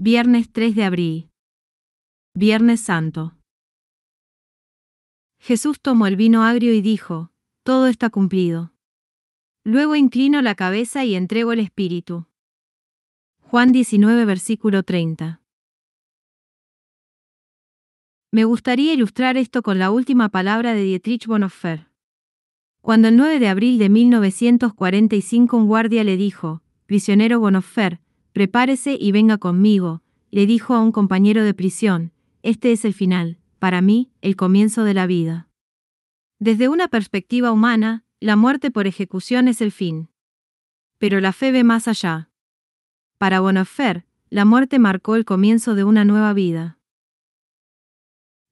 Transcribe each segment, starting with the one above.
Viernes 3 de abril. Viernes Santo. Jesús tomó el vino agrio y dijo, Todo está cumplido. Luego inclino la cabeza y entrego el Espíritu. Juan 19, versículo 30. Me gustaría ilustrar esto con la última palabra de Dietrich Bonhoeffer. Cuando el 9 de abril de 1945 un guardia le dijo, Prisionero Bonhoeffer, prepárese y venga conmigo, le dijo a un compañero de prisión, este es el final, para mí, el comienzo de la vida. Desde una perspectiva humana, la muerte por ejecución es el fin. Pero la fe ve más allá. Para Bonhoeffer, la muerte marcó el comienzo de una nueva vida.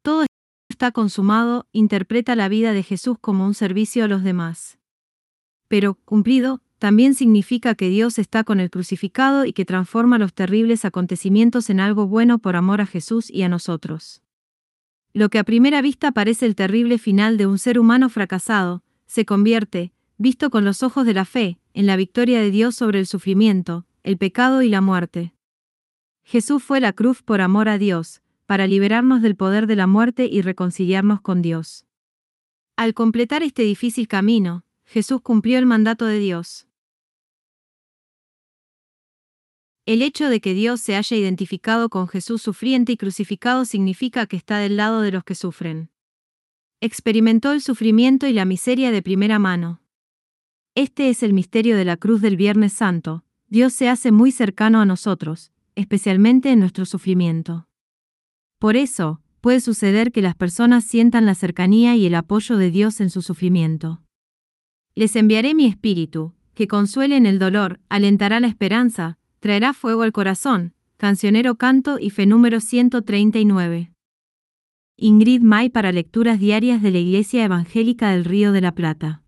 Todo está consumado, interpreta la vida de Jesús como un servicio a los demás. Pero, cumplido, también significa que Dios está con el crucificado y que transforma los terribles acontecimientos en algo bueno por amor a Jesús y a nosotros. Lo que a primera vista parece el terrible final de un ser humano fracasado, se convierte, visto con los ojos de la fe, en la victoria de Dios sobre el sufrimiento, el pecado y la muerte. Jesús fue la cruz por amor a Dios, para liberarnos del poder de la muerte y reconciliarnos con Dios. Al completar este difícil camino, Jesús cumplió el mandato de Dios. El hecho de que Dios se haya identificado con Jesús sufriente y crucificado significa que está del lado de los que sufren. Experimentó el sufrimiento y la miseria de primera mano. Este es el misterio de la cruz del Viernes Santo, Dios se hace muy cercano a nosotros, especialmente en nuestro sufrimiento. Por eso, puede suceder que las personas sientan la cercanía y el apoyo de Dios en su sufrimiento. Les enviaré mi espíritu, que consuele en el dolor, alentará la esperanza, traerá fuego al corazón, cancionero canto y fe número 139. Ingrid May para lecturas diarias de la Iglesia Evangélica del Río de la Plata.